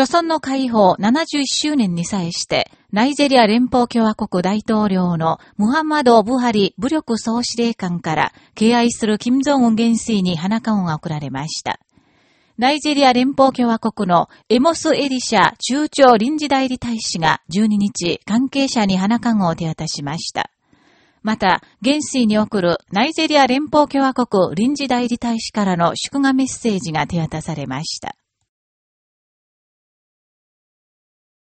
著村の解放71周年に際して、ナイジェリア連邦共和国大統領のムハンマド・ブハリ武力総司令官から敬愛する金正恩元帥に花冠が贈られました。ナイジェリア連邦共和国のエモス・エリシャ中朝臨時代理大使が12日関係者に花冠を手渡しました。また、元帥に送るナイジェリア連邦共和国臨時代理大使からの祝賀メッセージが手渡されました。